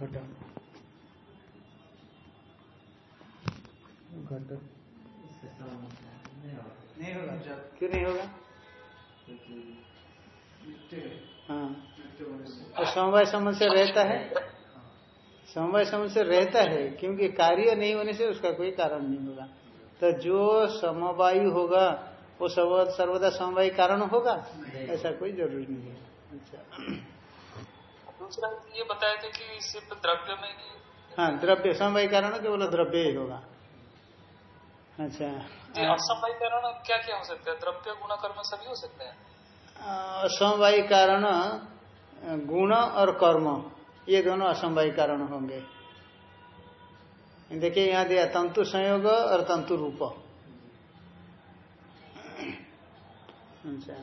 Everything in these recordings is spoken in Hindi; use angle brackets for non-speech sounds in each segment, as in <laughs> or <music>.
घट। घट। नहीं होगा। क्यों नहीं होगा? हाँ। और समवाय संबंध से रहता है। समवाय संबंध से रहता है क्योंकि कार्य नहीं होने से उसका कोई कारण नहीं होगा। तो जो समवायु होगा वो सर्वदा समवायी कारण होगा? ऐसा कोई ज़रूरी नहीं है। अच्छा। ये बताया था कि सिर्फ़ द्रव्य में ही हाँ। द्रव्य समवाय कारण केवल द्रव्य ही होगा। अच्छा। असमवाय कारण क्या क्या हो सकता है? द्रव्य गुण कर्म सभी हो सकते हैं। असमवायी कारण गुण और कर्म ये दोनों असमवायी कारण होंगे। देखिए यहाँ दिया तंतु संयोग और तंतु रूप। अच्छा।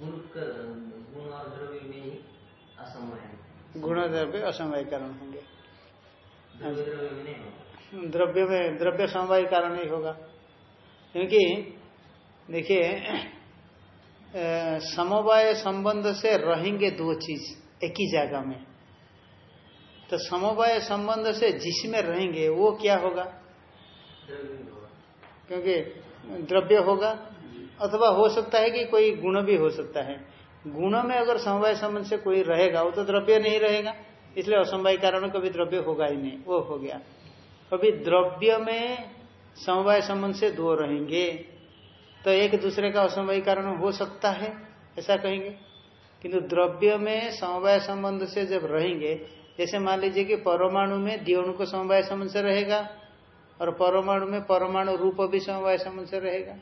गुण और द्रव्य में ही असमय गुण द्रव्य असमवाय। कारण होंगे। द्रव्य द्रव्य में द्रव्य समवाय कारण ही होगा। क्योंकि देखिए समवाय संबंध से रहेंगे दो चीज़ एक ही जगह में। तो समवाय संबंध से जिसमें रहेंगे वो क्या होगा? द्रव्य में होगा। क्योंकि द्रव्य होगा अथवा हो सकता है कि कोई गुण भी हो सकता है। गुण में अगर समवाय संबंध से कोई रहेगा, वो तो द्रव्य नहीं रहेगा। इसलिए असमवाय कारण कभी द्रव्य होगा ही नहीं, वो हो गया। कभी द्रव्य में समवाय संबंध से दो रहेंगे तो एक दूसरे का असमवाय कारण हो सकता है, ऐसा कहेंगे। किंतु द्रव्य में समवाय संबंध से जब रहेंगे, जैसे मान लीजिए कि परमाणु में दियोणु को समवाय संबंध से रहेगा, और परमाणु में परमाणु रूप भी समवाय संबंध से रहेगा।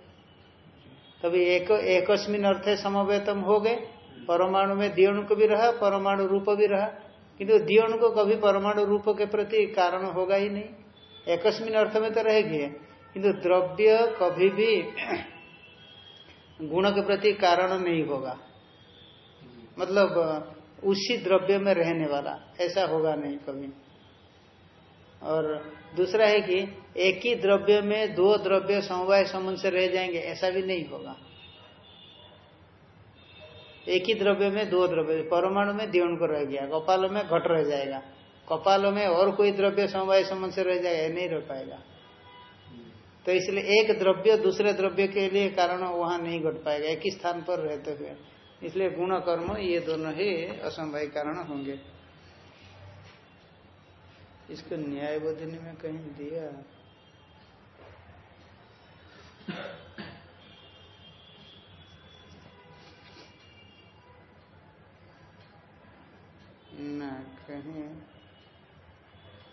तभी एक, एकस्मिन अर्थ समवेतम हो गए। परमाणु में दियोणु को भी रहा, परमाणु रूप भी रहा। किंतु दियोणु को कभी परमाणु रूप के प्रति कारण होगा ही नहीं। एकस्मिन अर्थ में तो रहेगी। किंतु द्रव्य कभी भी गुण के प्रति कारण नहीं होगा। मतलब उसी द्रव्य में रहने वाला, ऐसा होगा नहीं कभी। और दूसरा है कि एक ही द्रव्य में दो द्रव्य समवाय संबंध से रह जाएँगे, ऐसा भी नहीं होगा। एक ही द्रव्य में दो द्रव्य, परमाणु में दियोण को रह गया, कपाल में घट रह जाएगा। कपालों में और कोई द्रव्य समवाय संबंध से रह जाएगा नहीं रह पाएगा। तो इसलिए एक द्रव्य दूसरे द्रव्य के लिए कारण वहाँ नहीं घट पाएगा, एक ही स्थान पर रहते हुए। इसलिए गुण कर्म ये दोनों ही असमवाय कारण होंगे। इसको न्याय बोधनी में कहीं दिया। ना कहीं।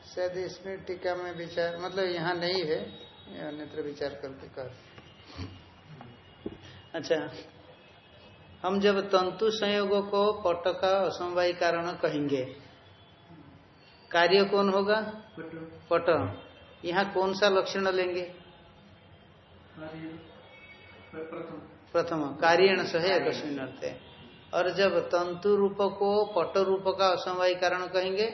शायद इसमें टीका में विचार मतलब यहाँ नहीं है अन्यत्र विचार करके कर अच्छा हम जब तंतु संयोग को पट का असमवाय कारण कहेंगे कार्य कौन होगा? पट यहाँ कौन सा लक्षण लेंगे? प्रथम। कार्यण सह अर्थ है और जब तंतु रूप को पट रूप का असमवाय कारण कहेंगे?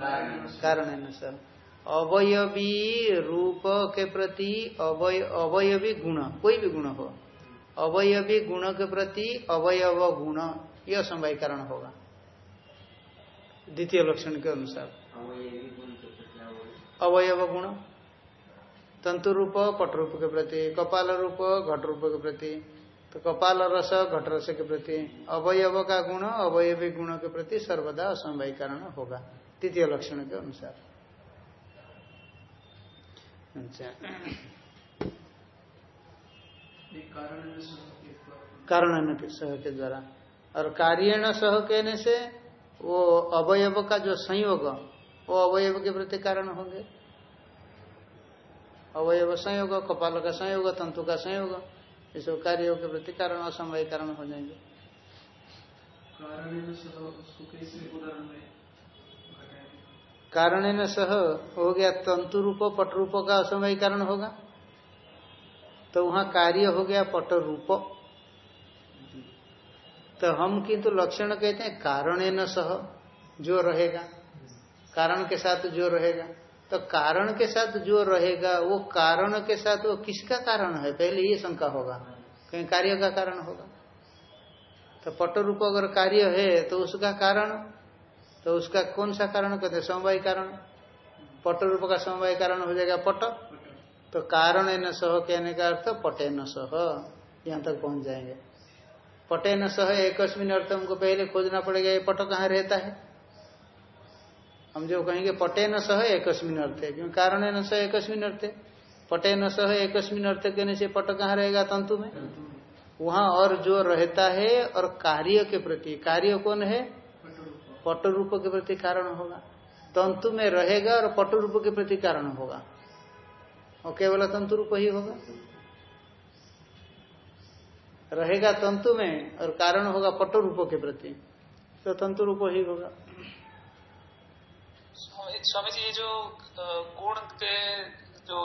कारण। सर अवयवी रूप के प्रति अवयवी गुण कोई भी गुण हो। अवयवी गुण के प्रति अवयव गुण यह असमवाय कारण होगा। द्वितीय लक्षण के अनुसार। अवयव गुण। तंतु रूप, पट रूप के प्रति, कपाल रूप, घट रूप के प्रति। तो कपाल रस, घट रस के प्रति। अवयव का गुण, अवयवी गुण के प्रति सर्वदा असमवाय कारण होगा। तृतीय लक्षण के अनुसार। अच्छा। कारण सह के द्वारा। और कार्यण सह कहने से वो अवयव का जो संयोग वो अवयव के प्रति कारण होंगे। अवयव संयोग कपाल का संयोग तंतु का संयोग ये सब कार्यों के प्रति कारण असमय कारण हो जाएँगे। कारण न सह हो गया तंतु रूप पट रूप का असमय कारण होगा। तो वहाँ कार्य हो गया पट रूप। तो हम किंतु लक्षण कहते हैं, कारण न सह, जो रहेगा। कारण के साथ जो रहेगा। तो कारण के साथ जो रहेगा, वो कारण के साथ, वो किसका कारण है? पहले ये शंका होगा। कहीं कार्य का कारण होगा। तो पट रूप अगर कार्य है तो उसका कारण तो उसका कौन सा कारण कहते हैं? समवाय कारण। पट रूप का समवाय कारण हो जाएगा पट। तो कारण न सह कहने का अर्थ पटे न सह। यहाँ तक पहुँच जाएँगे। पटे न सह एक अर्थ हमको पहले खोजना पड़ेगा, ये पट कहाँ रहता है? हम जो कहेंगे पटे न सह एक अर्थ है क्योंकि कारण न सह एक अर्थ है? पटे न सह एक अर्थ कहने से पट कहाँ रहेगा तंतु में? वहाँ और जो रहता है और कार्य के प्रति, कार्य कौन है? पट रूप के प्रति कारण होगा। तंतु में रहेगा और पट रूप के प्रति कारण होगा। और केवल तंतु रूप ही होगा? रहेगा तंतु में और कारण होगा पट रूपों के प्रति तो तंतु रूप ही होगा। स्वामी जी ये जो गुण के जो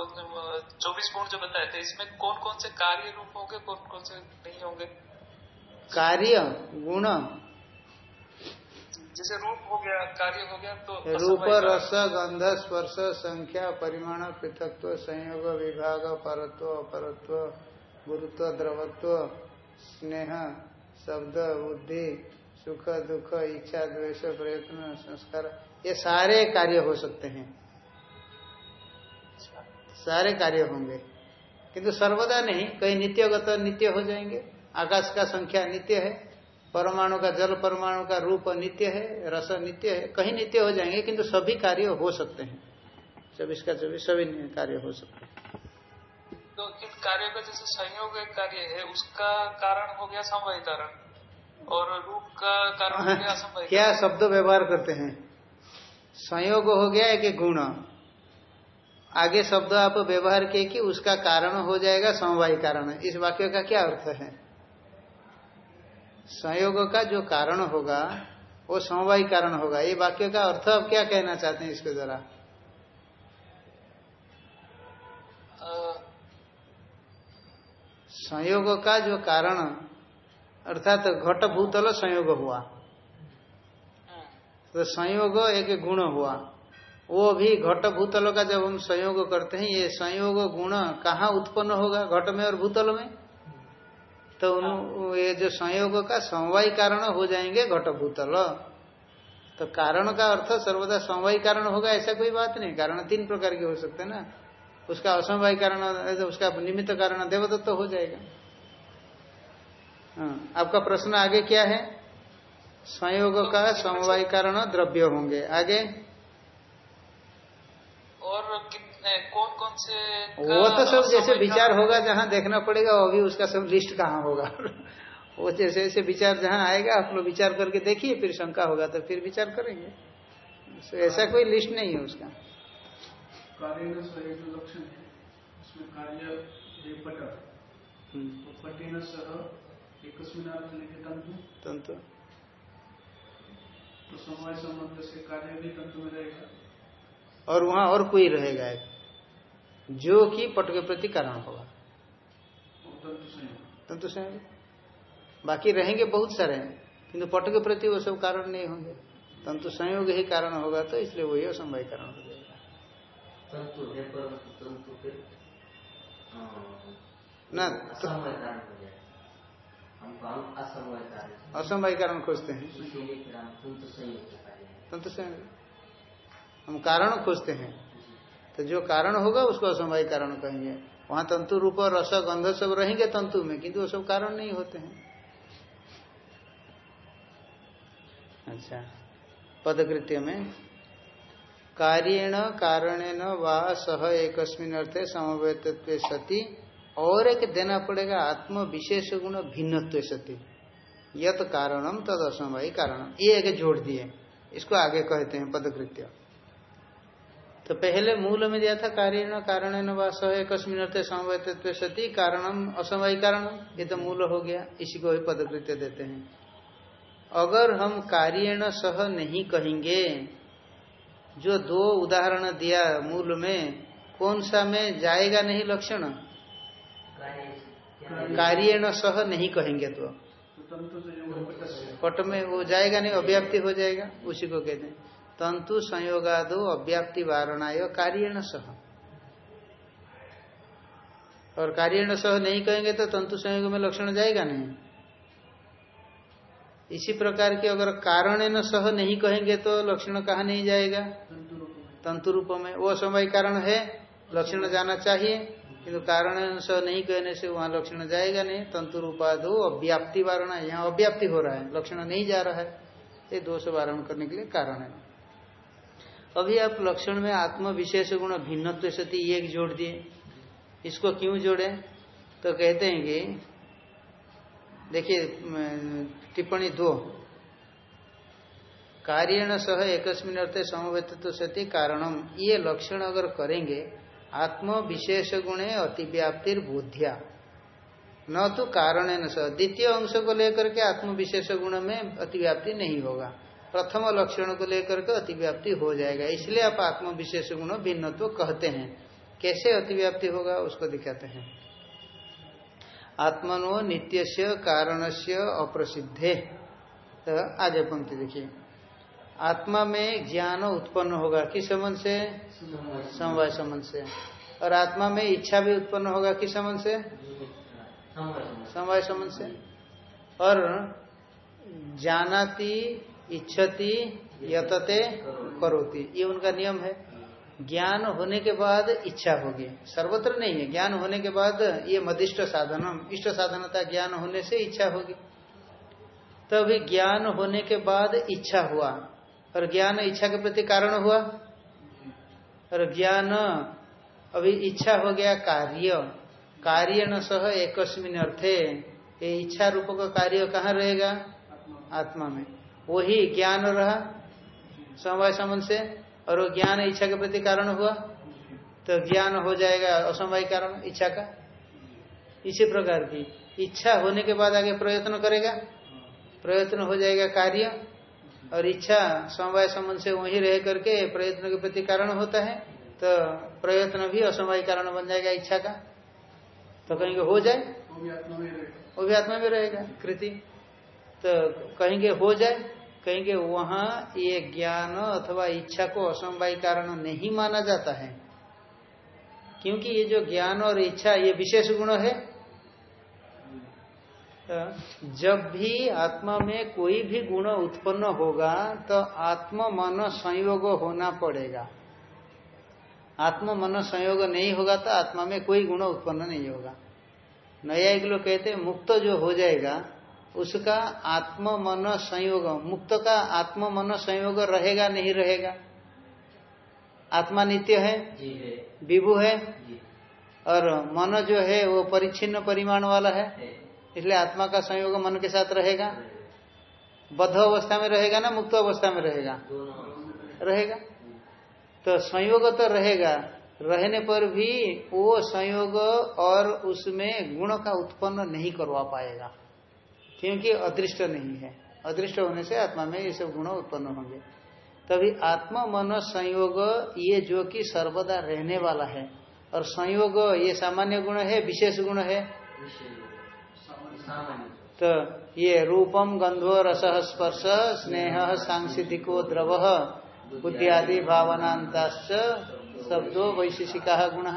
चौबीस गुण जो बताए थे इसमें कौन कौन से कार्य रूप होंगे कौन कौन से नहीं होंगे? कार्य गुण। जैसे रूप हो गया कार्य हो गया तो रूप रस गंध स्पर्श संख्या परिमाण पृथकत्व संयोग विभाग परत्व अपरत्व गुरुत्व द्रवत्व स्नेह, शब्द, बुद्धि, सुख, दुख, इच्छा, द्वेष, प्रयत्न, संस्कार, ये सारे कार्य हो सकते हैं। सारे कार्य होंगे। किंतु सर्वदा नहीं, कहीं नित्यगत नित्य हो जाएँगे। आकाश का संख्या नित्य है, परमाणु का जल, परमाणु का रूप नित्य है, रस नित्य है, कहीं नित्य हो जाएँगे, किंतु सभी कार्य हो सकते हैं। चौबीस का चौबीस सभी कार्य हो सकते हैं। तो इन कार्यों का जैसे संयोग एक कार्य है उसका कारण हो गया समवाय कारण और रूप का कारण हो गया समवाय क्या शब्द व्यवहार करते हैं? संयोग हो गया एक गुण। आगे शब्द आप व्यवहार किए कि उसका कारण हो जाएगा समवाय कारण। इस वाक्य का क्या अर्थ है? संयोग का जो कारण होगा वो समवाय कारण होगा। ये वाक्य का अर्थ आप क्या कहना चाहते हैं इसके द्वारा? संयोग का जो कारण, अर्थात तो घट भूतल संयोग हुआ। तो संयोग एक गुण हुआ। वो भी घट भूतल का जब हम संयोग करते हैं, ये संयोग गुण कहाँ उत्पन्न होगा, घट में और भूतल में? तो ये जो संयोग का समवाय कारण हो जाएँगे घट भूतल तो कारण का अर्थ सर्वदा समवाय कारण होगा, ऐसा कोई बात नहीं। कारण तीन प्रकार के हो सकते ना। उसका असमवाय कारण उसका निमित्त कारण देवदत्त तो हो जाएगा। हाँ आपका प्रश्न आगे क्या है? संयोग का समवाय कारण द्रव्य होंगे। आगे? और कौन कौन से वो तो सब जैसे विचार होगा जहाँ देखना पड़ेगा वो भी उसका सब लिस्ट कहाँ होगा। <laughs> वो जैसे जैसे विचार जहाँ आएगा आप लोग विचार करके देखिए फिर शंका होगा तो फिर विचार करेंगे। ऐसा कोई लिस्ट नहीं है उसका। कार्य सह जो लक्षण है उसमें कार्य हम्म। तो पटेन सह एक तंतु। तो समय संबंध से कार्य भी तंतु में रहेगा। और वहाँ और कोई रहेगा एक। जो कि पट के प्रति कारण होगा। तंतु संयोग। बाकी रहेंगे बहुत सारे किंतु पट के प्रति वो सब कारण नहीं होंगे। तंतु संयोग ही कारण होगा तो इसलिए वही असंभव कारण हो जाएगा ना असंभव कारण खोजते हैं। तंतु संयोग हम कारण खोजते हैं। तो जो कारण होगा उसको असमवाय कारण कहेंगे। वहाँ तंतु रूप और रस गंध सब रहेंगे तंतु में किंतु वो सब कारण नहीं होते हैं। अच्छा। पदकृत्य में कार्यण कारणेन वा सह एक अर्थे समवेत सती। और एक देना पड़ेगा, आत्म विशेष गुण भिन्नत्व सती। यत कारणम तद असमवाय कारण। ये एक जोड़ दिए। इसको आगे कहते हैं पदकृत्य। तो पहले मूल में दिया था कार्य कारण कस्मिन अर्थ समवैतत्व सती। कारणम असमय कारण, ये तो मूल हो गया। इसी को पदकृत्य देते हैं। अगर हम कार्यण सह नहीं कहेंगे जो दो उदाहरण दिया मूल में, कौन सा में जाएगा नहीं लक्षण? कार्यण सह नहीं कहेंगे तो। पट में वो जाएगा नहीं, अव्याप्ति हो जाएगा, उसी को कहते हैं। तंतु संयोगादो अव्याप्ति वारणाय कार्यण सह। और कार्यण सह नहीं कहेंगे तो तंतु संयोग में लक्षण जाएगा नहीं। इसी प्रकार के अगर कारण न सह नहीं कहेंगे तो लक्षण कहा नहीं जाएगा? तंतु रूप में वो समय कारण है, लक्षण जाना चाहिए। किंतु कारण सह नहीं कहने से वहाँ लक्षण जाएगा नहीं। तंतु रूपाधो अव्याप्ति वारण है। यहाँ अव्याप्ति हो रहा है। लक्षण नहीं जा रहा है। ये दोष वारण करने के लिए कारण है। अभी आप लक्षण में आत्म विशेष गुण भिन्नत्व सती एक जोड़ दिए। इसको क्यों जोड़े? तो कहते हैं कि देखिए टिप्पणी दो। कार्यण सह एकस्मिन अर्थे समवेत सती कारणम। ये लक्षण अगर करेंगे आत्म विशेष गुणे अतिव्याप्तिर बोध्या न तो कारण न सह। द्वितीय अंश को लेकर के आत्म विशेष गुण में अतिव्याप्ति नहीं होगा। प्रथम लक्षण को लेकर के अतिव्याप्ति हो जाएगा। इसलिए आप आत्म विशेष गुण भिन्नत्व कहते हैं। कैसे अतिव्याप्ति होगा, उसको दिखाते हैं। आत्मनो नित्यस्य कारणस्य अप्रसिद्धे। तो आगे पंक्ति देखिए। आत्मा में ज्ञान उत्पन्न होगा किस संबंध से? समवाय संबंध से। और आत्मा में इच्छा भी उत्पन्न होगा किस संबंध से? समवाय संबंध से। और जानाति, इच्छति, यतते, करोति। ये उनका नियम है। ज्ञान होने के बाद इच्छा होगी। सर्वत्र नहीं है। ज्ञान होने के बाद ये मदिष्ट साधनम, इष्ट साधनता ज्ञान होने से इच्छा होगी। तो अभी ज्ञान होने के बाद इच्छा हुआ। और ज्ञान इच्छा के प्रति कारण हुआ? और ज्ञान अभी इच्छा हो गया कार्य। कार्य न सह एकस्मिन अर्थे ये इच्छा रूप का कार्य कहाँ रहेगा? आत्मा में। वही ज्ञान रहा। समवाय संबंध से। और वो ज्ञान इच्छा के प्रति कारण हुआ तो ज्ञान हो जाएगा असमवाय कारण इच्छा का। इसी प्रकार की। इच्छा होने के बाद आगे प्रयत्न करेगा। प्रयत्न हो जाएगा कार्य और इच्छा समवाय संबंध से वहीं रह करके प्रयत्न के प्रति कारण होता है तो प्रयत्न भी असमवाय कारण बन जाएगा इच्छा का। तो कहेंगे हो जाए। वो भी आत्मा में रहेगा। कृति। तो कहेंगे हो जाए। कहेंगे, वहाँ ये ज्ञान अथवा इच्छा को असमवाय कारण नहीं माना जाता है। क्योंकि ये जो ज्ञान और इच्छा, ये विशेष गुण है। तो जब भी आत्मा में कोई भी गुण उत्पन्न होगा तो आत्म मन संयोग होना पड़ेगा। आत्म मन संयोग नहीं होगा तो आत्मा में कोई गुण उत्पन्न नहीं होगा। नया एक लोग कहते मुक्त जो हो जाएगा उसका आत्म मन संयोग मुक्त का आत्म मन संयोग रहेगा नहीं रहेगा? आत्मा नित्य है? जी है। विभु है? और मन जो है वो परिच्छिन्न परिमाण वाला है? है। इसलिए आत्मा का संयोग मन के साथ रहेगा? बद्ध अवस्था में रहेगा ना मुक्त अवस्था में रहेगा? रहेगा? तो संयोग तो रहेगा रहने पर भी वो संयोग और उसमें गुण का उत्पन्न नहीं करवा पाएगा। क्योंकि अदृष्ट नहीं है। अदृष्ट होने से आत्मा में ये सब गुण उत्पन्न होंगे। तभी आत्मा मन संयोग ये जो कि सर्वदा रहने वाला है, और संयोग ये सामान्य गुण है, विशेष गुण है। तो ये रूपम, गंधो, रस, स्पर्श, स्नेह सांसिधिको द्रव, बुद्धि आदि भावनांताश्च शब्दों वैशेषिका गुण,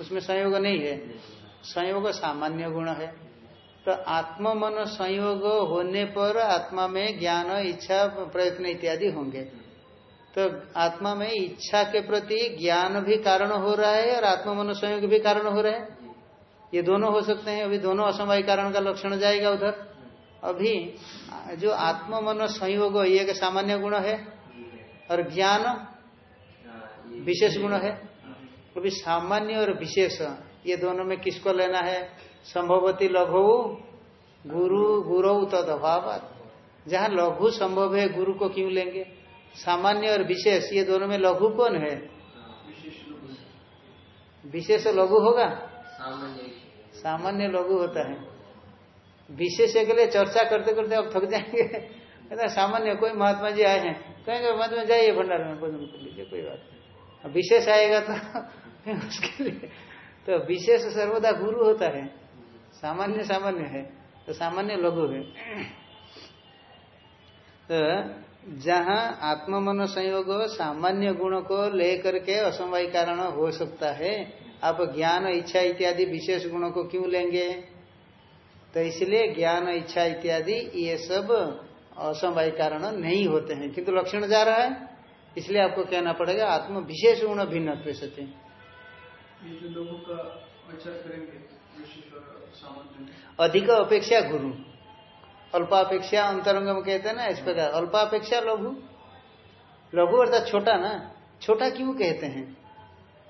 उसमें संयोग नहीं है। संयोग सामान्य गुण है। तो आत्म मन संयोग होने पर आत्मा में ज्ञान, इच्छा, प्रयत्न इत्यादि होंगे। तो आत्मा में इच्छा के प्रति ज्ञान भी कारण हो रहा है और आत्म मन संयोग भी कारण हो रहा है। ये दोनों हो सकते हैं। अभी दोनों असमवाय कारण का लक्षण जाएगा उधर। अभी जो आत्म मन संयोग, ये एक सामान्य गुण है और ज्ञान विशेष गुण है। अभी सामान्य और विशेष, ये दोनों में किसको लेना है? संभवती लघु, गुरु गुरु तद अभाव जहाँ लघु संभव है, गुरु को क्यों लेंगे? सामान्य और विशेष, ये दोनों में लघु कौन है? विशेष लघु होगा? सामान्य लघु होता है। विशेष के लिए चर्चा करते करते अब थक जाएँगे। कहते सामान्य, कोई महात्मा जी आए हैं। कहेंगे, महात्मा, जाइए भंडार में, भोजन कर लीजिए, कोई बात नहीं। विशेष आएगा तो <laughs> उसके लिए तो विशेष सर्वदा गुरु होता है। सामान्य सामान्य है तो सामान्य लघु है। तो जहाँ आत्म मन संयोग सामान्य गुण को लेकर के असमवाय कारण हो सकता है, आप ज्ञान, इच्छा इत्यादि विशेष गुणों को क्यों लेंगे? तो इसलिए ज्ञान, इच्छा इत्यादि, ये सब असमवाय कारण नहीं होते हैं। किंतु लक्षण जा रहा है, इसलिए आपको कहना पड़ेगा, आत्म विशेष गुण भिन्न सत्य। लोगों का करेंगे अधिक अपेक्षा गुरु। अल्पापेक्षा अंतरंग में कहते हैं ना, इस प्रकार। अल्पापेक्षा लघु। लघु अर्थात छोटा ना। छोटा क्यों कहते हैं?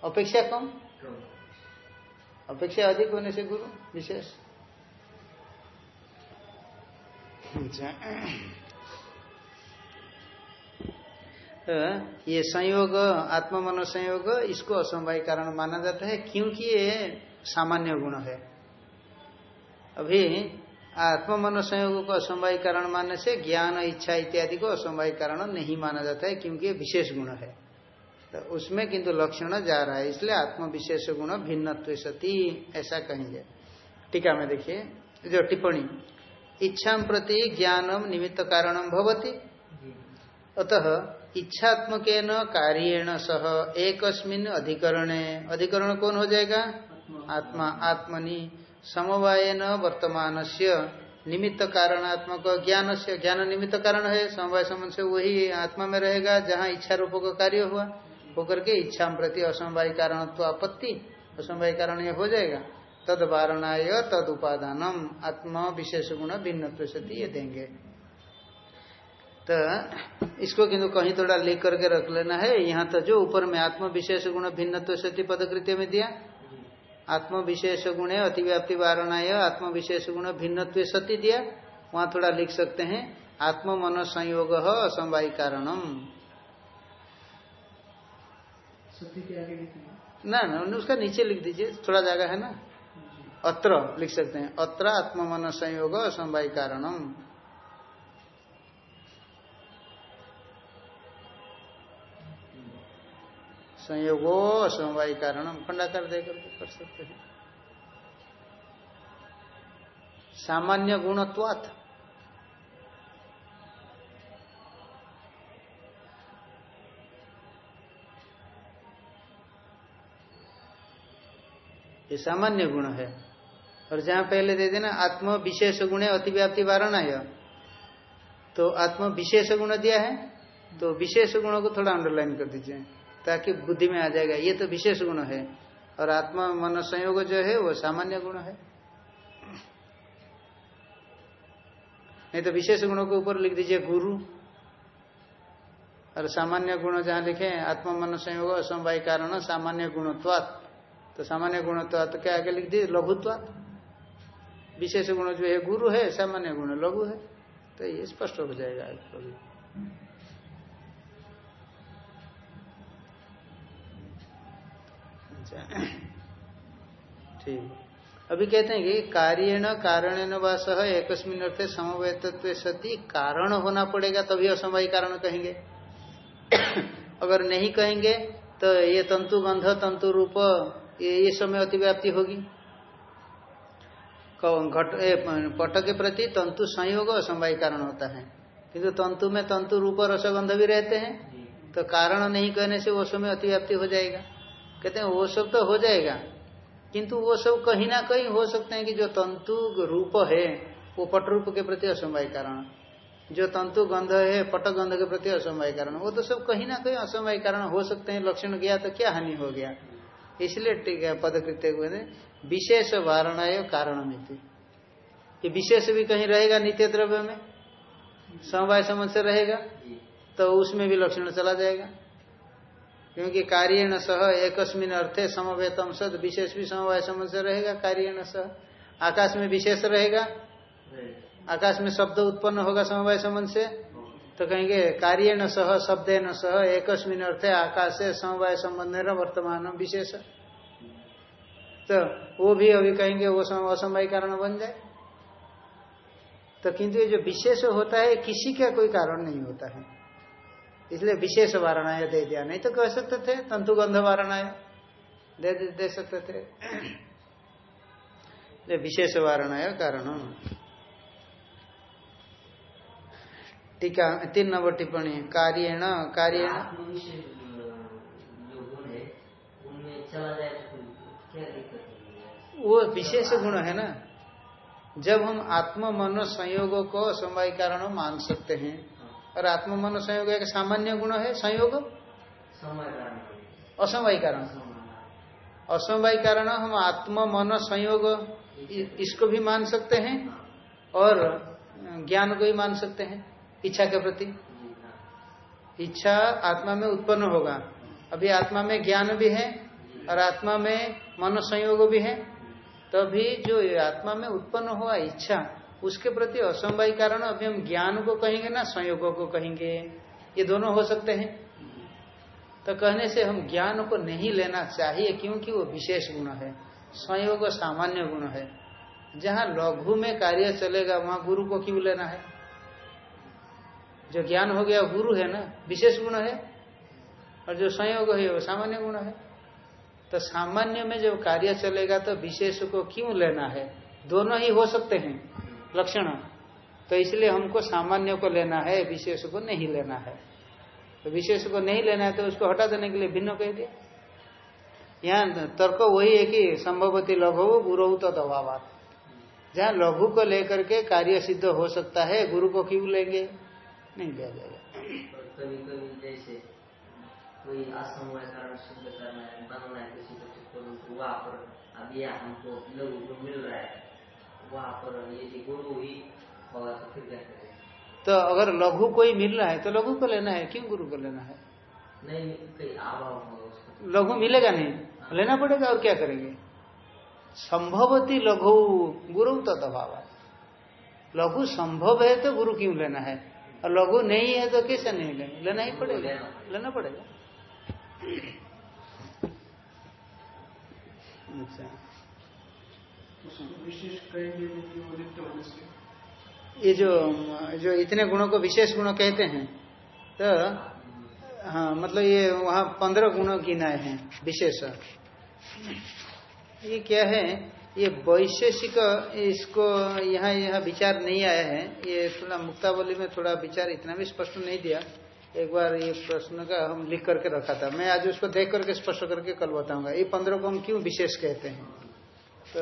अपेक्षा कम? अपेक्षा अधिक होने से गुरु, विशेष। अच्छा। तो ये संयोग आत्म मनो संयोग इसको असमवाय कारण माना जाता है, क्योंकि ये सामान्य गुण है। अभी आत्म मनो संयोग को असमवाय कारण मानने से ज्ञान, इच्छा इत्यादि को असमवाय कारण नहीं माना जाता है क्योंकि विशेष गुण है। तो उसमें किंतु लक्षण जा रहा है, इसलिए आत्म विशेष गुण भिन्न सती, ऐसा कहेंगे। टीका में देखिए, जो टिप्पणी, इच्छा प्रति ज्ञानम निमित्त कारणम भवती। अतः इच्छात्मक कार्येण सह एक अधिकरणे। अधिकरण कौन हो जाएगा? आत्मा। आत्मनि। समवायन वर्तमान से निमित्त कारणात्मक ज्ञान से ज्ञान निमित्त कारण है। समवाय संबंध से वही आत्मा में रहेगा, जहाँ इच्छा रूप का कार्य हुआ, होकर के इच्छा प्रति असमवाय कारण तो आपत्ति, असमवाय कारण ये हो जाएगा। तद वारणाय, तद उपादानम, आत्मा विशेष गुण भिन्न सती ये देंगे। तो इसको किंतु कहीं थोड़ा लिख करके रख लेना है। यहाँ तो जो ऊपर में आत्म विशेष गुण भिन्न सती पदकृत्य में दिया आत्म विशेष गुणे अतिव्याप्ति वारणाय आत्म विशेष गुण भिन्न सती दिया। वहाँ थोड़ा लिख सकते हैं। आत्म मन संयोग असमवाय कारणम ना ना उसका नीचे लिख दीजिए। थोड़ा जगह है ना? अत्र लिख सकते हैं। अत्र आत्म मन संयोग असमवाय कारणम। संयोगो असमवाय कारणम। खंडाकार देकर कर सकते हैं। सामान्य गुणत्वात्। ये सामान्य गुण है। और जहाँ पहले दे देना, आत्म विशेष गुण अतिव्याप्ति वारणा तो आत्म विशेष गुण दिया है तो विशेष गुणों को थोड़ा अंडरलाइन कर दीजिए। ताकि बुद्धि में आ जाएगा। ये तो विशेष गुण है। और आत्मा मन संयोग जो है, वो सामान्य गुण है। नहीं तो विशेष गुणों के ऊपर लिख दीजिए गुरु। और सामान्य गुण जहाँ लिखे, आत्मा मन संयोग, असमवाय कारण, सामान्य गुणत्वात्। तो सामान्य गुणत्वात् क्या आगे लिख दिए लघुत्वात्। विशेष गुण जो है, गुरु है, सामान्य गुण लघु है। तो ये स्पष्ट हो जाएगा। कभी ठीक। अभी कहते हैं कि कार्यण कारण सह एकस्मिन अर्थे समवेतत्व सती कारण होना पड़ेगा तभी असमवाय कारण कहेंगे। अगर नहीं कहेंगे तो ये तंतु गंध तंतु रूप ये, ये समय अतिव्याप्ति होगी। घट पट के प्रति तंतु संयोग असमवाय कारण होता है। किंतु तंतु में तंतु रूप रसगंध भी रहते हैं तो कारण नहीं कहने से वो समय अतिव्याप्ति हो जाएगा। कहते हैं, वो सब तो हो जाएगा। किंतु वो सब कहीं ना कहीं हो सकते हैं कि जो तंतु रूप है, वो पट रूप के प्रति असमवाय कारण जो तंतु गंध है, पट गंध के प्रति असमवाय कारण वो तो सब कहीं ना कहीं असमवाय कारण हो सकते हैं। लक्षण गया तो क्या हानि हो गया? इसलिए ठीक है पदकृत्य विशेष वारणा कारण मिलती ये विशेष भी कहीं रहेगा नित्य द्रव्य में? समवाय समझ से रहेगा? तो उसमें भी लक्षण चला जाएगा। क्योंकि कार्यण सह एकस्मिन अर्थे समवेतम सद विशेष भी समवाय समझ से रहेगा कार्यण सह। आकाश में विशेष रहेगा? आकाश में शब्द उत्पन्न होगा समवाय संबंध से? तो कहेंगे कार्यण सह शब्द न सह एकस्मिन अर्थे आकाश से समवाय संबंध न वर्तमान विशेष। तो वो भी अभी कहेंगे वो असमवाय कारण बन जाए। तो किंतु ये जो विशेष होता है किसी का कोई कारण नहीं होता है। इसलिए विशेष वारणाएँ दे दिया। नहीं तो कह सकते थे तंतुगंध वारणाएँ दे, दे, दे सकते थे। विशेष वारणाएँ कारण टीका तीन नंबर टिप्पणी कार्यण है वो विशेष गुण है ना। जब हम आत्म मनो संयोग को असमवाय कारण मान सकते हैं। और आत्म मनो संयोग एक सामान्य गुण है संयोग? असमवाय कारण असमवाय कारण हम आत्म मन संयोग इसको भी मान सकते हैं और ज्ञान को भी मान सकते हैं इच्छा के प्रति। इच्छा आत्मा में उत्पन्न होगा। अभी आत्मा में ज्ञान भी है और आत्मा में मन संयोग भी है। तभी जो आत्मा में उत्पन्न हुआ इच्छा उसके प्रति असमवाय कारण अभी हम ज्ञान को कहेंगे ना, संयोगों को कहेंगे, ये दोनों हो सकते हैं। तो कहने से हम ज्ञान को नहीं लेना चाहिए क्योंकि वो विशेष गुण है। संयोग सामान्य गुण है। जहाँ लघु में कार्य चलेगा, वहाँ गुरु को क्यों लेना है? जो ज्ञान हो गया गुरु है ना, विशेष गुण है। और जो संयोग है, वो सामान्य गुण है। तो सामान्य में जब कार्य चलेगा तो विशेष को क्यों लेना है? दोनों ही हो सकते हैं। लक्षण। तो इसलिए हमको सामान्य को लेना है, विशेष को नहीं लेना है। तो विशेष को नहीं लेना है तो उसको हटा देने के लिए भिन्न कह दिया। यहाँ तर्क वही है कि संभवती लघु, गुरु तो दबावात जहाँ लघु को लेकर के कार्य सिद्ध हो सकता है, गुरु को क्यों लेंगे? नहीं लिया जाएगा। कभी कभी जैसे कोई असमय कारण करना है बनना है किसी को हमको मिल रहा है। तो तो अगर लघु कोई मिल रहा है तो लघु को लेना है। क्यों गुरु को लेना है? नहीं लघु मिलेगा नहीं। लेना पड़ेगा और क्या करेंगे? संभवती लघु गुरु तो दबाव लघु संभव है तो गुरु क्यों लेना है? और लघु नहीं है तो कैसे नहीं लेंगे लेना ही पड़ेगा। लेना पड़ेगा। अच्छा। विशेष कहेंगे होने से। ये जो जो इतने गुणों को विशेष गुण कहते हैं तो हाँ मतलब ये वहाँ पंद्रह गुण गिनाए हैं, विशेष। ये क्या है, ये वैशेषिक इसको यहाँ यहाँ विचार नहीं आया है। ये थोड़ा मुक्तावली में थोड़ा विचार इतना भी स्पष्ट नहीं दिया। एक बार ये प्रश्न का हम लिख करके रखा था। मैं आज उसको देख करके स्पष्ट करके कल बताऊँगा ये पंद्रह को हम क्यों विशेष कहते हैं? तो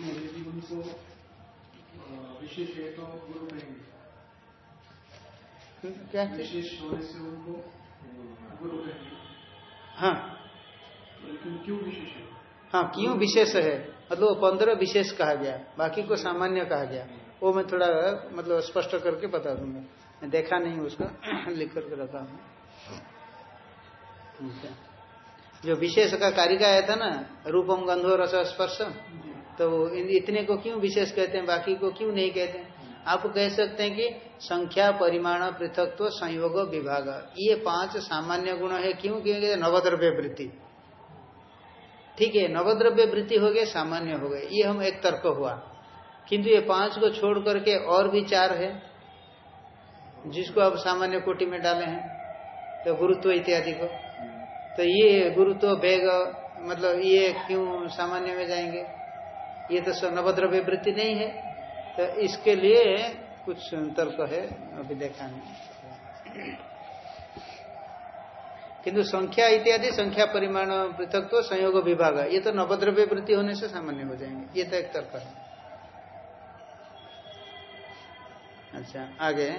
यदि उनको विशेष है तो गुरु कहेंगे क्या विशेष होने से उनको गुरु कहेंगे हाँ। लेकिन क्यों विशेष है? हाँ क्यों विशेष है? मतलब पंद्रह विशेष कहा गया बाकी को सामान्य कहा गया। वो मैं थोड़ा मतलब स्पष्ट करके बता दूँगा। मैं देखा नहीं उसका <clears throat> लिख करके रखा हूँ। जो विशेष का कारिका आया था ना रूपम गंधो रस स्पर्श तो इतने को क्यों विशेष कहते हैं? बाकी को क्यों नहीं कहते हैं? आप कह सकते हैं कि संख्या, परिमाण, पृथकत्व, संयोग, विभाग। ये पाँच सामान्य गुण है। क्यों? क्योंकि नवद्रव्य वृत्ति। ठीक है, नवद्रव्य वृत्ति हो गए, सामान्य हो गए। ये हम एक तर्क हुआ। किंतु ये पाँच को छोड़ करके और भी चार है, जिसको आप सामान्य कोटि में डाले हैं तो गुरुत्व इत्यादि को। तो ये गुरुत्व, वेग मतलब ये क्यों सामान्य में जाएँगे? ये तो नवद्रव्य वृत्ति नहीं है। तो इसके लिए कुछ तर्क है अभी देखा किंतु संख्या इत्यादि, संख्या परिमाण पृथक तो संयोग, विभाग, ये तो नवद्रव्य वृत्ति होने से सामान्य हो जाएँगे। ये तो एक तर्क है। अच्छा आगे।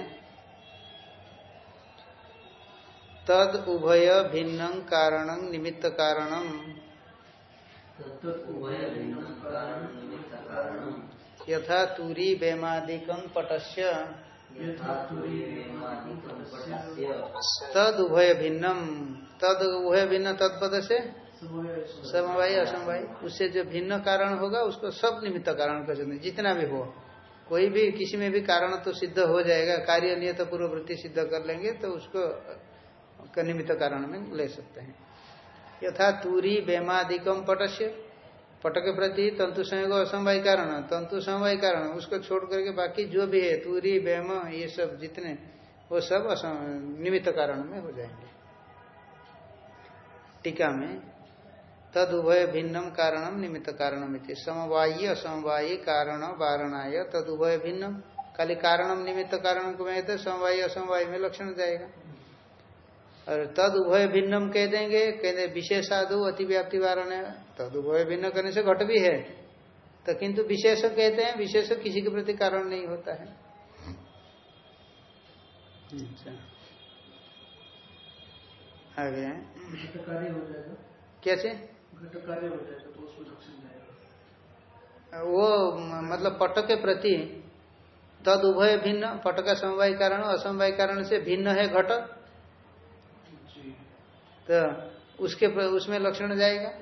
तद उभय भिन्न कारण, निमित्त कारणम तत्तुभय भिन्नं कारणं यथा तूरी वेमादिकं पटस्य। तद उभय भिन्नम तद उभय भिन्न तत्पद से समवाय असमवाय उससे जो भिन्न कारण होगा उसको सब निमित्त कारण कर सकते हैं, जितना भी हो। कोई भी किसी में भी कारण तो सिद्ध हो जाएगा कार्य नियत पूर्ववृत्ति सिद्ध कर लेंगे तो उसको निमित्त कारण में ले सकते हैं। यथा तूरी वेमादिकम पटस्य। पट के प्रति तंतु संयोग असमवाय कारण, तंतु समवाय कारण, उसको छोड़ करके बाकी जो भी है, तूरी, बेम, ये सब जितने, वो सब निमित्त कारण में हो जाएँगे। टीका में, तद उभय भिन्नम कारणम निमित्त कारणम समवायी, असमवायी, कारण, वारणाय, तद उभय भिन्नम, खाली कारणम, निमित्त कारण को में तो समवायी, असमवायी में लक्षण जाएगा। और तद उभय भिन्नम कह देंगे कहते विशेषादु अतिव्याप्ति वारण है। तद उभय भिन्न करने से घट भी है। तो किंतु विशेष कहते हैं विशेष किसी के प्रति कारण नहीं होता है। अच्छा। आगे घट कार्य हो जाएगा। कैसे? घट कार्य हो जाएगा तो वो मतलब पट के प्रति तद उभय भिन्न पट का समवाय कारण असमवाय कारण से भिन्न है घट। तो उसके उसमें लक्षण जाएगा।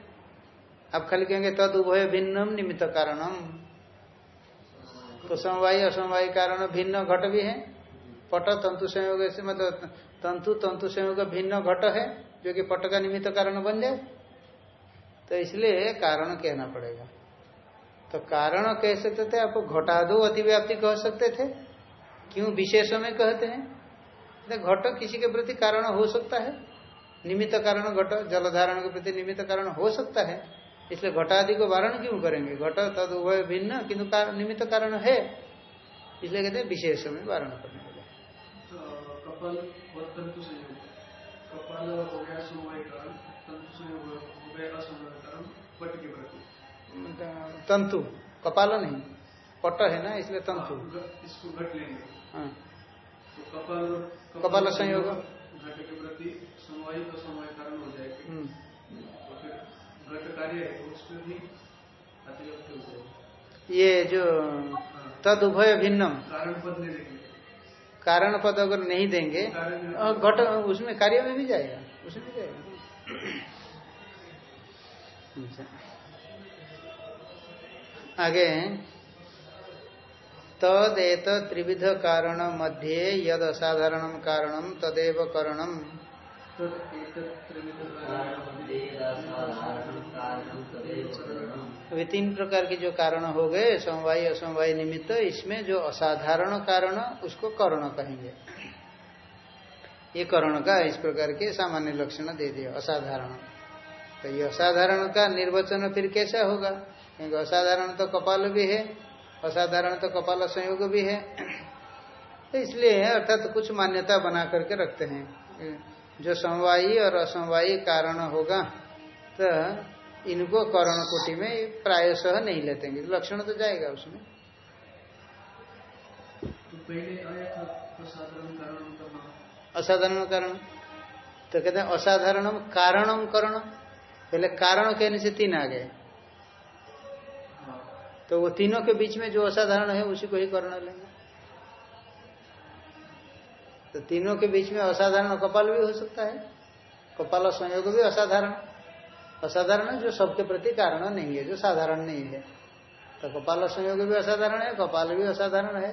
आप खाली कहेंगे, तद उभय भिन्नम निमित्त कारणम। तो समवाय, असमवाय कारण भिन्न घट भी है। पट तंतु संयोग से मतलब तंतु तंतु संयोग भिन्न घट है, जो कि पट का निमित्त कारण बन जाए। तो इसलिए कारण कहना पड़ेगा। तो कारण कह सकते थे, आप घटादो अतिव्याप्ति कह सकते थे। क्यों विशेष में कहते हैं? तो घट किसी के प्रति कारण हो सकता है। निमित्त कारण घट जल धारण के प्रति निमित्त कारण हो सकता है। इसलिए घटादि को वारण क्यों करेंगे? घट तद उभय भिन्न किंतु कार, निमित्त कारण है। इसलिए कहते हैं विशेष में वारण करने तो के प्रति तंतु कपाल नहीं पट है ना इसलिए तंतु। हाँ, इसको घट लेंगे। हाँ। तो कपाल कपाल संयोग। घट के प्रति समवाय कारण हो जाएगा। हम्म। तो फिर घट कार्य है उसमें भी अतिव्याप्ति हो जाएगी। ये जो हाँ, तद उभय भिन्नम। कारण पद नहीं कारण पद अगर नहीं देंगे घट उसमें कार्य में भी जाएगा उसमें भी जाएगा। अच्छा। आगे तद एत त्रिविध कारण मध्य यद असाधारण कारणं तदेव करणम्। अभी तीन प्रकार के जो कारण हो गए, समवाय, असमवाय निमित्त, इसमें जो असाधारण कारण, उसको करण कहेंगे। ये करण का इस प्रकार के सामान्य लक्षण दे दिया, असाधारण। तो ये असाधारण का निर्वचन फिर कैसा होगा? क्योंकि असाधारण तो कपाल भी है असाधारण तो कपाल संयोग भी है। तो इसलिए अर्थात तो कुछ मान्यता बना करके रखते हैं। जो समवायी और असमवायी कारण होगा तो इनको करण कोटि में प्रायशः नहीं लेते हैं लक्षण तो जाएगा उसमें। तो पहले आया था असाधारण कारण असाधारण कारण? तो कहते हैं असाधारणम कारणम करण। पहले कारण कहने से तीन आ गए। तो वो तीनों के बीच में जो असाधारण है, उसी को ही करण लेंगे। तो तीनों के बीच में असाधारण कपाल भी हो सकता है, कपाल संयोग भी असाधारण। असाधारण जो सबके प्रति कारण नहीं है, जो साधारण नहीं है। तो कपाल संयोग भी असाधारण है, कपाल भी असाधारण है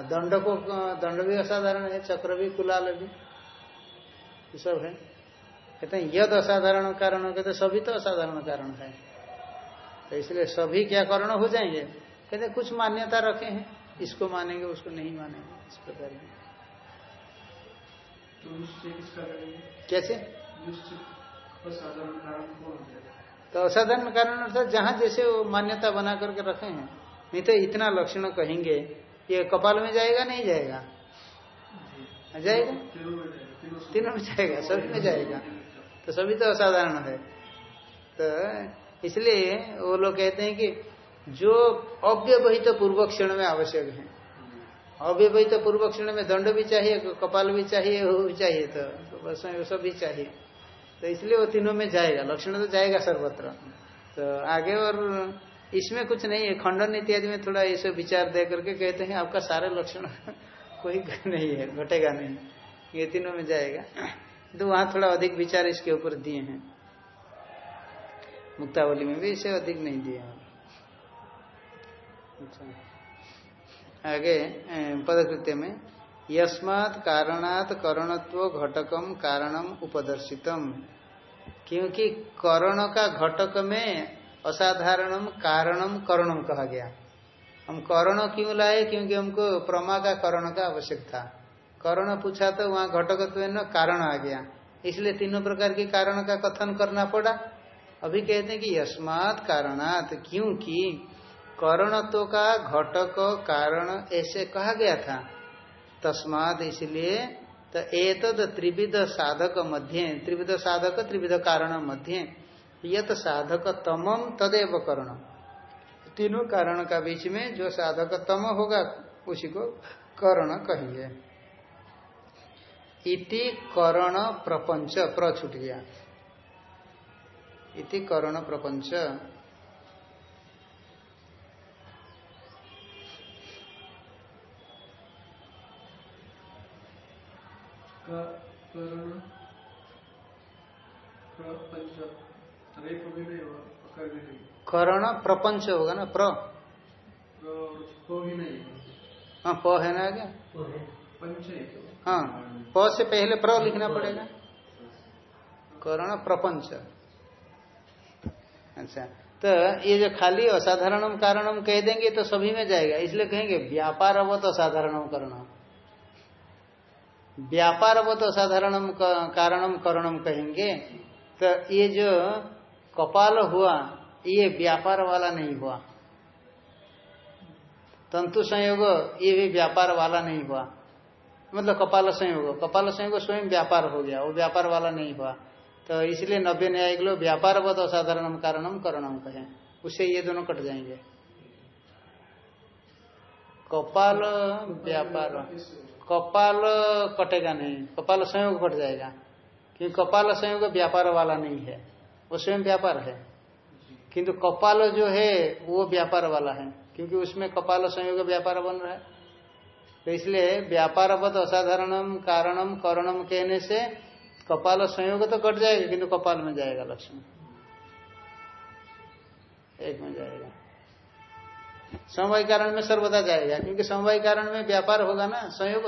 दंड को, दंड भी असाधारण है, चक्र भी, कुलाल भी, ये सब है। कहते हैं, यद असाधारण कारण, कहते सभी तो असाधारण कारण है। तो इसलिए सभी क्या कारण हो जाएँगे? कहते कुछ मान्यता रखे हैं। इसको मानेंगे उसको नहीं मानेंगे। इस प्रकार तो निश्चय किसका करेंगे। कैसे? तो असाधारण कारण अर्थात जहाँ जैसे वो मान्यता बना करके रखे हैं नहीं तो इतना लक्षण कहेंगे ये कपाल में जाएगा नहीं जाएगा? जाएगा? तीनों में जाएगा सभी में जाएगा। तो सभी तो असाधारण है। तो इसलिए वो लोग कहते हैं कि जो अव्यवहित तो पूर्व क्षण में आवश्यक है। अव्यवहित तो पूर्व क्षण में दंड भी चाहिए कपाल भी चाहिए वो भी चाहिए तो, तो बस वो सब भी चाहिए। तो इसलिए वो तीनों में जाएगा लक्षण तो जाएगा सर्वत्र। तो आगे और इसमें कुछ नहीं है खंडन इत्यादि में थोड़ा ऐसे विचार दे करके कहते हैं आपका सारे लक्षण <laughs> कोई नहीं है घटेगा नहीं। ये तीनों में जाएगा। तो वहाँ थोड़ा अधिक विचार इसके ऊपर दिए हैं। मुक्तावली में भी इसे अधिक नहीं दिया। अच्छा। आगे पदकृत्य में, यस्मात् कारणात करणत्व घटकम कारणम उपदर्शितम। क्योंकि करण का घटक में असाधारणम कारणम करणम कहा गया। हम करण क्यों लाए? क्योंकि हमको प्रमा का करण का आवश्यक था। करण पूछा तो वहाँ घटकत्व न कारण आ गया। इसलिए तीनों प्रकार के कारण का कथन करना पड़ा। अभी कहते हैं कि यस्मात कारणात, क्योंकि करणत्व का घटक कारण ऐसे कहा गया था। तस्मात इसलिए तो एतद त्रिविध साधक मध्य, त्रिविध साधक, त्रिविध कारण मध्य, यत साधक तमम तदेव करण। तीनों कारण का बीच में जो साधक तम होगा, उसी को करण कहेंगे इति करण प्रपंच, प्र छूट गया। इति करण प्रपंच। करण प्रपंच होगा ना प्र। तो हाँ प है ना आगे हाँ प से पहले प्र लिखना पड़ेगा। करण प्रपंच। अच्छा। तो ये जो खाली असाधारणम कारणम कह देंगे तो सभी में जाएगा। इसलिए कहेंगे, व्यापार अवत असाधारणम करणम। व्यापार अवत असाधारणम कारणम करणम कहेंगे तो ये जो कपाल हुआ, ये व्यापार वाला नहीं हुआ। तंतु संयोग, ये भी व्यापार वाला नहीं हुआ। मतलब कपाल संयोग। कपाल संयोग स्वयं व्यापार हो गया, वो व्यापार वाला नहीं हुआ। तो इसलिए नब्बे न्यायिक लोग व्यापार बद असाधारणम कारणम करणम कहें। उससे ये दोनों कट जाएँगे। कपाल, व्यापार। कपाल कटेगा नहीं। कपाल संयोग कट जाएगा। क्योंकि कपाल संयोग व्यापार वाला नहीं है। वो स्वयं व्यापार है। किंतु कपाल जो है, वो व्यापार वाला है। क्योंकि उसमें कपाल संयोग व्यापार बन रहा है। तो इसलिए व्यापारवत असाधारणम कारणम करणम कहने से कपाल संयोग तो कट जाएगा किंतु कपाल में जाएगा लक्ष्मी एक में जाएगा। समवाय कारण में सर्वदा जाएगा क्योंकि समवाय कारण में व्यापार होगा ना संयोग।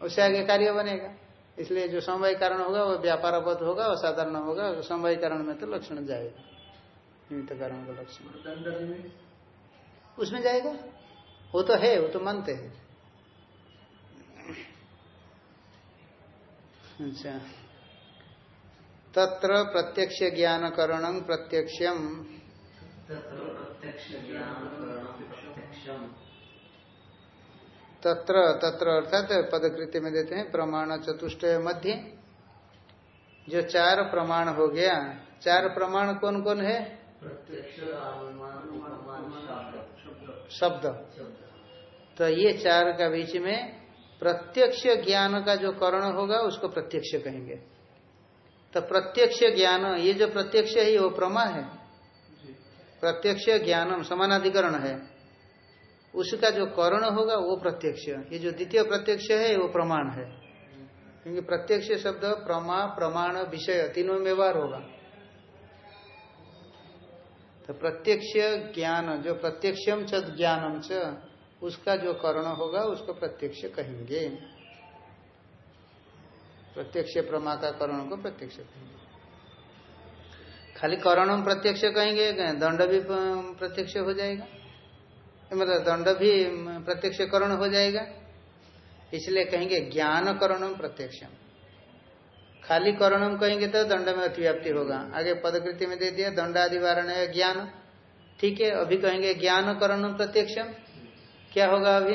उससे आगे कार्य बनेगा। इसलिए जो समवाय कारण होगा वो व्यापार अवध होगा और साधारण होगा समवाय कारण में तो लक्षण जाएगा। निमित्त कारण का लक्षण। उसमें जाएगा? वो तो है वो तो मानते हैं। अच्छा। तत्र प्रत्यक्ष ज्ञान करणं प्रत्यक्षम। तत्र तत्र अर्थात पदकृति में देते हैं प्रमाण चतुष्ट मध्य। जो चार प्रमाण हो गया चार प्रमाण कौन कौन है शब्द। तो ये चार का बीच में प्रत्यक्ष ज्ञान का जो करण होगा उसको प्रत्यक्ष कहेंगे। तो प्रत्यक्ष ज्ञान ये जो प्रत्यक्ष है वो प्रमा है। प्रत्यक्ष ज्ञानम समानाधिकरण है। उसका जो करण होगा वो प्रत्यक्ष। ये जो द्वितीय प्रत्यक्ष है वो प्रमाण है। क्योंकि प्रत्यक्ष शब्द प्रमा प्रमाण विषय तीनों में व्यवहार होगा। तो प्रत्यक्ष ज्ञान जो प्रत्यक्षम च ज्ञानम च उसका जो करण होगा, उसको प्रत्यक्ष कहेंगे। प्रत्यक्ष प्रमा का करण को प्रत्यक्ष कहेंगे। खाली करणम प्रत्यक्ष कहेंगे, दंड भी प्रत्यक्ष हो जाएगा। मतलब दंड भी प्रत्यक्ष करण हो जाएगा। इसलिए कहेंगे ज्ञान करणम प्रत्यक्षम। खाली करणम कहेंगे तो दंड में अतिव्याप्ति होगा। आगे पदकृति में दे दिया दंडादि वारण है ज्ञान। ठीक है, अभी कहेंगे ज्ञान करणम प्रत्यक्षम। क्या होगा अभी?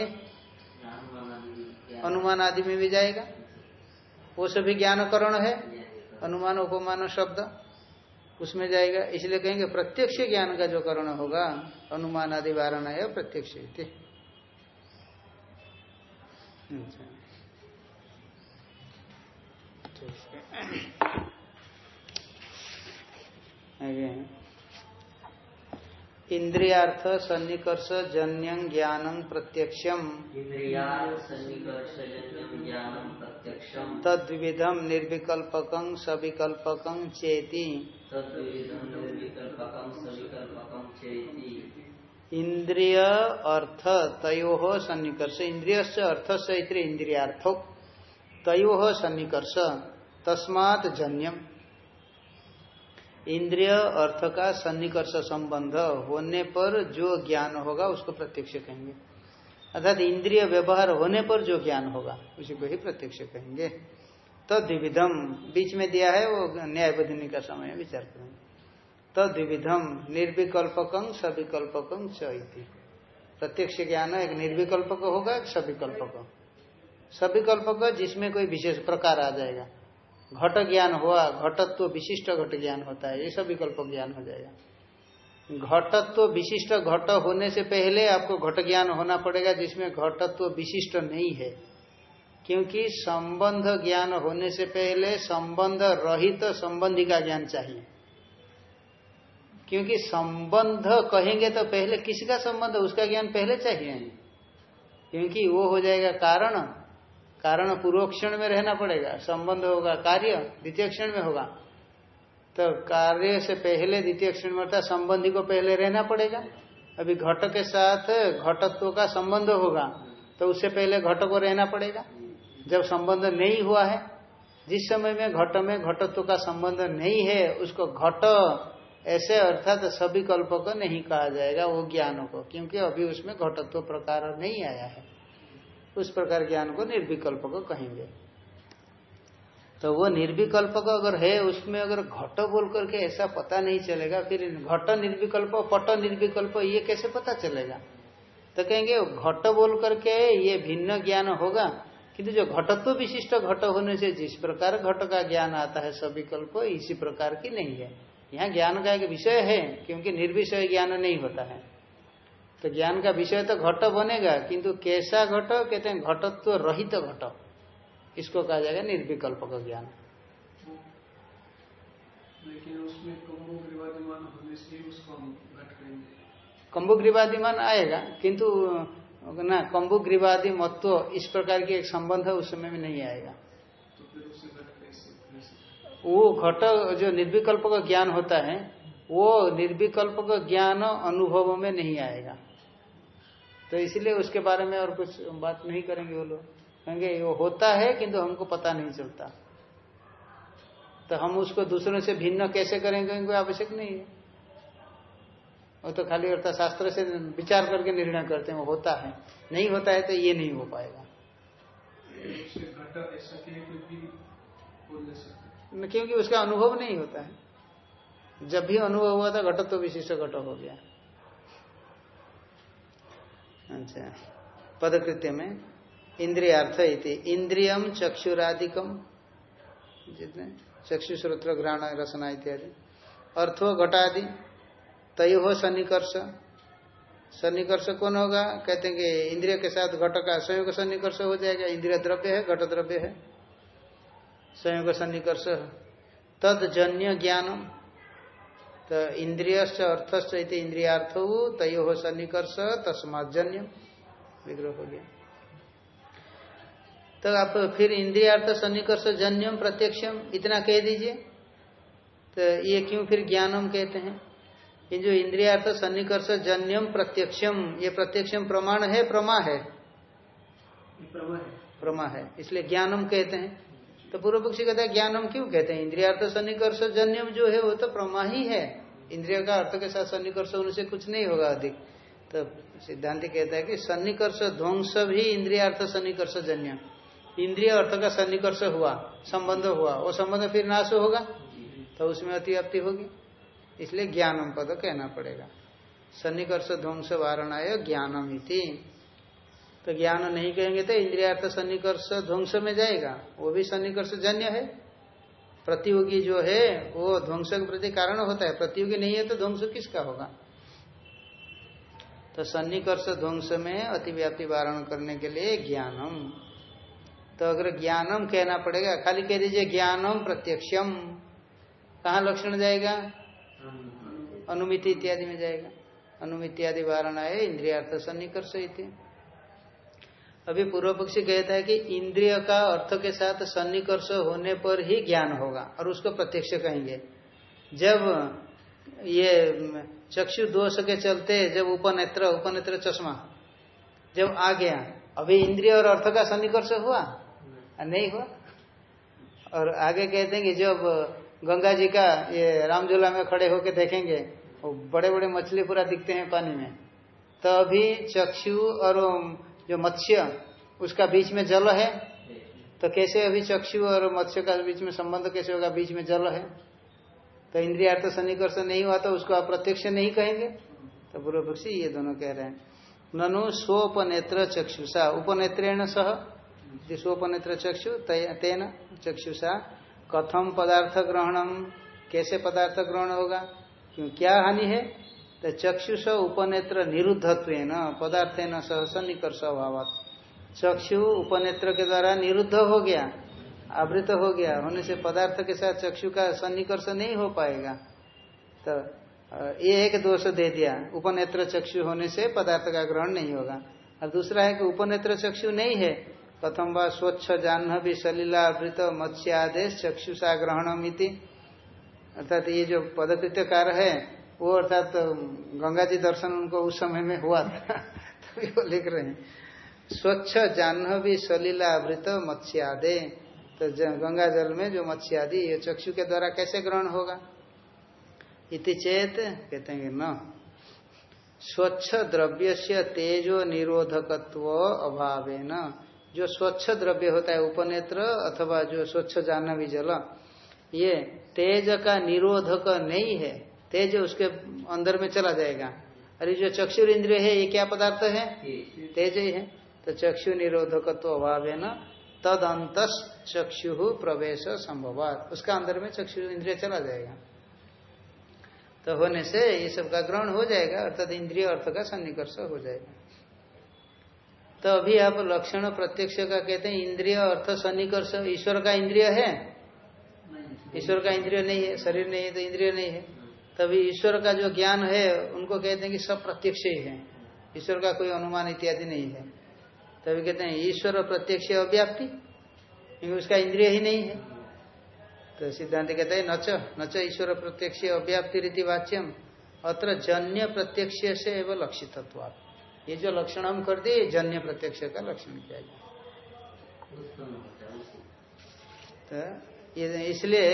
अनुमान आदि में भी जाएगा। वो सभी ज्ञान करण है। अनुमान उपमान शब्द उसमें जाएगा। इसलिए कहेंगे प्रत्यक्ष ज्ञान का जो करण होगा अनुमान आदि वारण है प्रत्यक्ष आगे। इंद्रियार्थ सन्निकर्ष जन्यं ज्ञानं प्रत्यक्षम तद्विधम निर्विकल्पक सविकल्पक चेति। इंद्रिय अर्थ तयो सन्निकर्ष। इंद्रिय से अर्थ से इंद्रियार्थो। तयो सन्निकर्ष। तस्मात् जन्यम इंद्रिय अर्थ का सन्निकर्ष संबंध होने पर जो ज्ञान होगा उसको प्रत्यक्ष कहेंगे। अर्थात इंद्रिय व्यवहार होने पर जो ज्ञान होगा, उसी को ही प्रत्यक्ष कहेंगे। तो द्विविधम बीच में दिया है वो न्याय बधिनी का समय विचार करेंगे तो द्विविधम निर्विकल्पकं, सविकल्पकं चीति प्रत्यक्ष ज्ञान एक निर्विकल्पक होगा, एक सविकल्पक। सविकल्पक जिसमें कोई विशेष प्रकार आ जाएगा। घट ज्ञान हुआ, घटत्व तो विशिष्ट घट ज्ञान होता है, ये सब विकल्प ज्ञान हो जाएगा। घटत्व तो विशिष्ट घट होने से पहले आपको घट ज्ञान होना पड़ेगा, जिसमें घटत्व तो विशिष्ट नहीं है। क्योंकि संबंध ज्ञान होने से पहले संबंध रहित तो संबंधी का ज्ञान चाहिए। क्योंकि संबंध कहेंगे तो पहले किसका संबंध उसका ज्ञान पहले चाहिए। क्योंकि वो हो जाएगा कारण। कारण पूर्व क्षण में रहना पड़ेगा, संबंध होगा, कार्य द्वितीय क्षण में होगा। तो कार्य से पहले द्वितीय क्षण में अर्थात संबंधी को पहले रहना पड़ेगा। अभी घट के साथ घटत्व का संबंध होगा तो उससे पहले घट को रहना पड़ेगा। जब संबंध नहीं हुआ है, जिस समय में घट में घटत्व का संबंध नहीं है, उसको घट ऐसे अर्थात सभी कल्प को नहीं कहा जाएगा, वो ज्ञान को, क्योंकि अभी उसमें घटत्व प्रकार नहीं आया है। उस प्रकार ज्ञान को निर्विकल्प को कहेंगे। तो वो निर्विकल्प का अगर है, उसमें अगर घट बोल करके ऐसा पता नहीं चलेगा, फिर घट निर्विकल्प, पट निर्विकल्प, ये कैसे पता चलेगा? तो कहेंगे, घट बोल करके ये भिन्न ज्ञान होगा, किंतु जो घटत्व विशिष्ट घट होने से जिस प्रकार घट का ज्ञान आता है, सविकल्प इसी प्रकार की नहीं है। यहाँ ज्ञान का एक विषय है, क्योंकि निर्विषय ज्ञान नहीं होता है। तो ज्ञान का विषय तो घट बनेगा किंतु कैसा घट? कहते हैं घटत्व तो रहित तो घट। इसको कहा जाएगा निर्विकल्प का ज्ञान। लेकिन उसमें होने से उसको हम घट करेंगे आएगा किंतु ना कम्बु ग्रीवादि मत्व इस प्रकार की एक संबंध है उस समय में नहीं आएगा। वो घट जो निर्विकल्प का ज्ञान होता है वो निर्विकल्प का ज्ञान अनुभव में नहीं आएगा। तो इसलिए उसके बारे में और कुछ बात नहीं करेंगे वो लोग। कहेंगे वो होता है किंतु हमको पता नहीं चलता। तो हम उसको दूसरों से भिन्न कैसे करेंगे कोई आवश्यक नहीं है। वो तो खाली अर्थात शास्त्र से विचार करके निर्णय करते हैं, वो होता है। नहीं होता है तो ये नहीं हो पाएगा। क्योंकि उसका अनुभव नहीं होता है। जब भी अनुभव हुआ था घट तो विशिष्ट घटक हो गया। अच्छा। पदकृत्य में इंद्रियार्थ इति। इंद्रियम चक्षुरादिकम जितने चक्षु श्रोत्र ग्रहण रसना इत्यादि। अर्थो घटादि, तय हो सन्निकर्ष। सन्निकर्ष कौन होगा? कहते हैं कि इंद्रिय के साथ घट का संयोग सन्निकर्ष हो जाएगा। इंद्रिय द्रव्य है, घट द्रव्य है। संयोग सन्निकर्ष तद जन्य ज्ञानम। तो इंद्रिय अर्थस्थ इंद्रियार्थ हो तय हो सन्निकर्ष तस्माजन्य विग्रह हो गया। तो आप फिर इंद्रियार्थ सन्निकर्ष जन्यम प्रत्यक्षम इतना कह दीजिए। तो ये क्यों फिर ज्ञानम कहते हैं? ये जो इंद्रियार्थ सन्निकर्ष जन्यम प्रत्यक्षम ये प्रत्यक्षम प्रमाण है प्रमा है। प्रमा है। इसलिए ज्ञानम कहते हैं। तो पूर्व पक्षी कहता है ज्ञानम क्यों कहते हैं? इंद्रियार्थ सन्निकर्ष जन्यम जो है, वो तो प्रमा ही है। इंद्रिय का अर्थ के साथ सन्निकर्ष होने से कुछ नहीं होगा अधिक। तो सिद्धांत कहता है कि सन्निकर्ष ध्वंस भी इंद्रियार्थ सन्निकर्ष जन्य इंद्रिय अर्थ का सन्निकर्ष हुआ, संबंध हुआ, वो संबंध फिर नाश होगा तो उसमें अति अति होगी। इसलिए ज्ञानम पद कहना पड़ेगा। सन्निकर्ष ध्वंस वारणाय ज्ञानम इति। तो ज्ञान नहीं कहेंगे तो इंद्रियार्थ सन्निकर्ष ध्वंस में जाएगा। वो भी सन्निकर्ष जन्य है। प्रतियोगी जो है, वो ध्वंस के प्रति कारण होता है। प्रतियोगी नहीं है तो ध्वंस किसका होगा? तो सन्निकर्ष ध्वंस में अतिव्याप्ति वारण करने के लिए ज्ञानम। तो अगर ज्ञानम कहना पड़ेगा, खाली कह दीजिए ज्ञानम प्रत्यक्षम। कहा लक्षण जाएगा? अनुमिति इत्यादि में जाएगा। अनुमिति आदि वारण है इंद्रियार्थ सन्निकर्ष इति। अभी पूर्व पक्षी कहता है कि इंद्रिय का अर्थ के साथ सन्निकर्ष होने पर ही ज्ञान होगा और उसको प्रत्यक्ष कहेंगे। जब ये चक्षु दोष के चलते जब उपनेत्र उपनेत्र चश्मा जब आ गया अभी इंद्रिय और अर्थ का सन्निकर्ष हुआ? नहीं। हुआ। और आगे कहते हैं कि जब गंगा जी का ये रामझूला में खड़े होके देखेंगे वो बड़े बड़े मछली पूरा दिखते हैं पानी में तो अभी चक्षु और जो मत्स्य, उसका बीच में जल है तो कैसे अभी चक्षु और मत्स्य का बीच में संबंध कैसे होगा? बीच में जल है। तो इंद्रियार्थ सन्निकर्ष नहीं हुआ तो उसको आप प्रत्यक्ष नहीं कहेंगे। तो पूर्व पक्षी ये दोनों कह रहे हैं। ननु स्वोपनेत्र चक्षुषा, उपनेत्रेण सह स्वोपनेत्र चक्षु तेन चक्षुषा कथम पदार्थ ग्रहणम कैसे पदार्थ ग्रहण होगा? क्यों, क्या हानि है? तो चक्षुष उपनेत्र निरुद्धत्व न पदार्थ न सह सन्निकर्ष अभाव चक्षु उपनेत्र के द्वारा निरुद्ध हो गया, आवृत हो गया, होने से पदार्थ के साथ चक्षु का सन्निकर्ष नहीं हो पाएगा। तो ये एक दोष दे दिया, उपनेत्र चक्षु होने से पदार्थ का ग्रहण नहीं होगा। और दूसरा है कि उपनेत्र चक्षु नहीं है। प्रथम व स्वच्छ जाह्नवी सलीलावृत मत्स्य आदेश चक्षुषा ग्रहण मिति अर्थात ये जो पदकृत्य कार्य है वो अर्थात तो गंगा जी दर्शन उनको उस समय में हुआ था, <laughs> तभी वो लिख रहे हैं। स्वच्छ जाह्नवी सलीलावृत मत्स्यादे। तो गंगा जल में जो मत्स्यादि, ये चक्षु के द्वारा कैसे ग्रहण होगा? इति चेत, कहते हैं न। स्वच्छ द्रव्य से तेजो निरोधकत्व अभाव न जो स्वच्छ द्रव्य होता है उपनेत्र अथवा जो स्वच्छ जाह्नवी जल, ये तेज का निरोधक नहीं है। तेज उसके अंदर में चला जाएगा। अरे जो चक्षुर इंद्रिय है ये क्या पदार्थ है? तेज ही है। तो चक्षु निरोधकत्व तो अभाव है ना? तद अंत चक्षु प्रवेश संभव उसका अंदर में चक्षु इंद्रिय चला जाएगा। तो होने से ये सब का ग्रहण हो जाएगा अर्थात इंद्रिय अर्थ का सन्निकर्ष हो जाएगा। तो अभी आप लक्षण प्रत्यक्ष का कहते हैं इंद्रिय अर्थ सन्निकर्ष ईश्वर का इंद्रिय है? ईश्वर का इंद्रिय नहीं है शरीर नहीं है तो इंद्रिय नहीं है। तभी ईश्वर का जो ज्ञान है, उनको कहते हैं कि सब प्रत्यक्ष ही है। ईश्वर का कोई अनुमान इत्यादि नहीं है। तभी कहते हैं, ईश्वर प्रत्यक्ष अव्याप्ति, क्योंकि उसका इंद्रिय ही नहीं है। तो सिद्धांत कहते हैं, नच नच ईश्वर प्रत्यक्ष अव्याप्ति रीति वाच्यम, अत्र जन्य प्रत्यक्ष से एवं लक्षित ये जो लक्षण हम कर दिए, जन्य प्रत्यक्ष का लक्षण किया गया तो इसलिए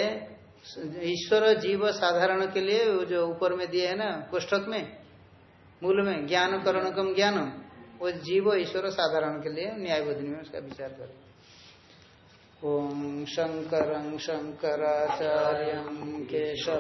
ईश्वर जीव साधारण के लिए वो जो ऊपर में दिए है ना, पुस्तक में, मूल में ज्ञान करण कम ज्ञान वो जीव ईश्वर साधारण के लिए न्याय बोधनी में उसका विचार करें ओम शंकर शंकराचार्य केशव